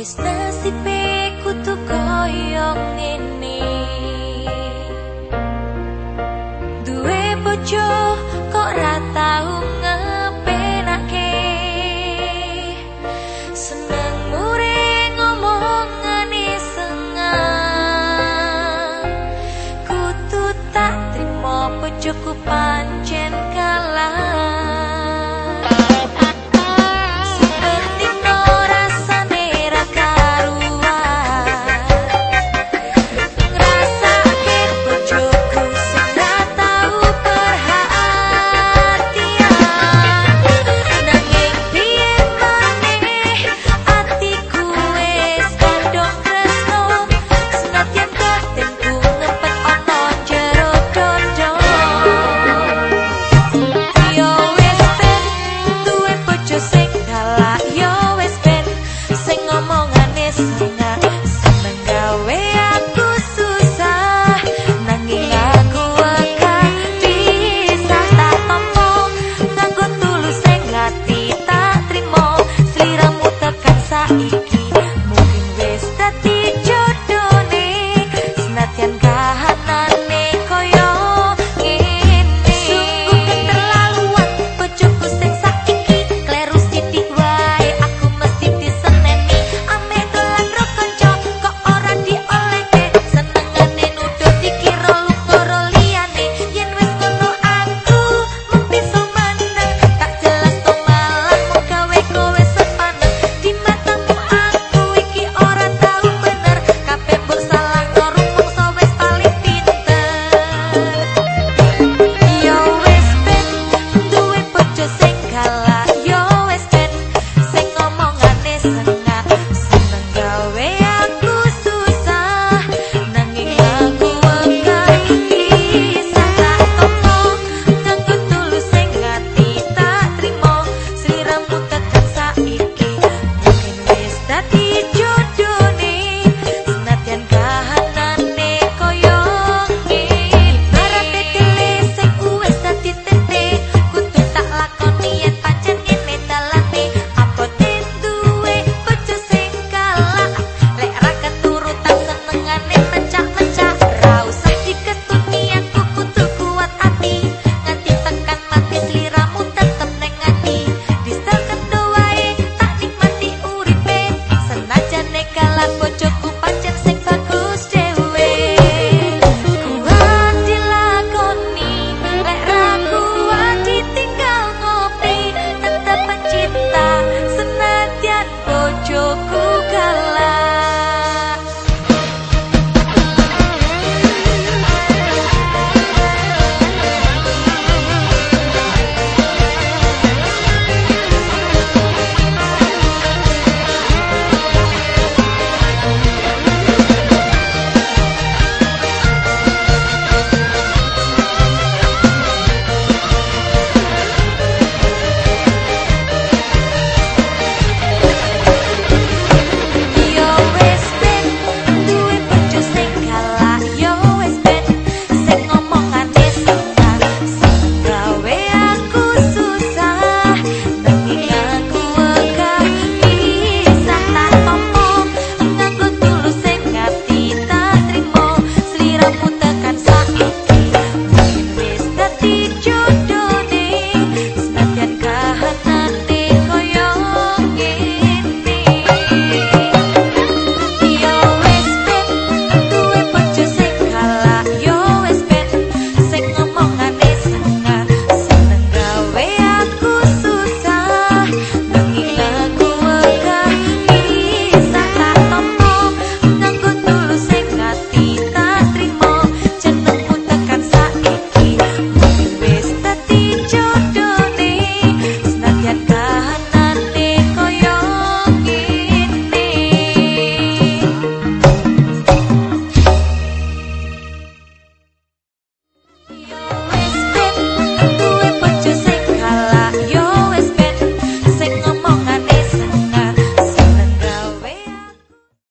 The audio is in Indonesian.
Wis nasibe kutu koyong ngene. Duwe bojo kok ra tau ngepenake. Seneng mure ngomongan sengah Kutu tak trimo bojoku pan